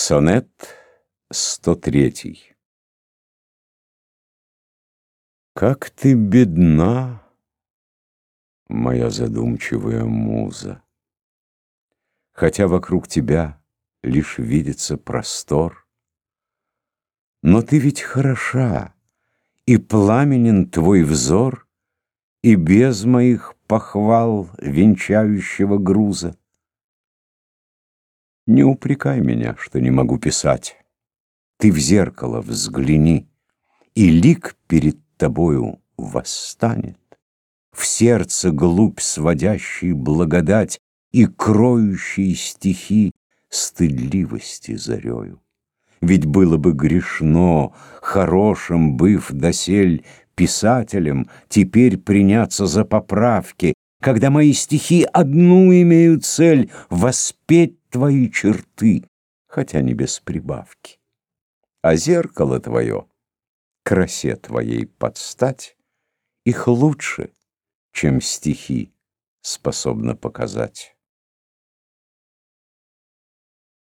Сонет 103 Как ты бедна, моя задумчивая муза, Хотя вокруг тебя лишь видится простор, Но ты ведь хороша, и пламенен твой взор, И без моих похвал венчающего груза. Не упрекай меня, что не могу писать. Ты в зеркало взгляни, и лик перед тобою восстанет. В сердце глубь сводящий благодать и кроющий стихи стыдливости зарею. Ведь было бы грешно, хорошим быв досель писателем, теперь приняться за поправки, когда мои стихи одну имеют цель — воспеть твои черты, хотя не без прибавки. А зеркало твое, красе твоей подстать, их лучше, чем стихи способно показать.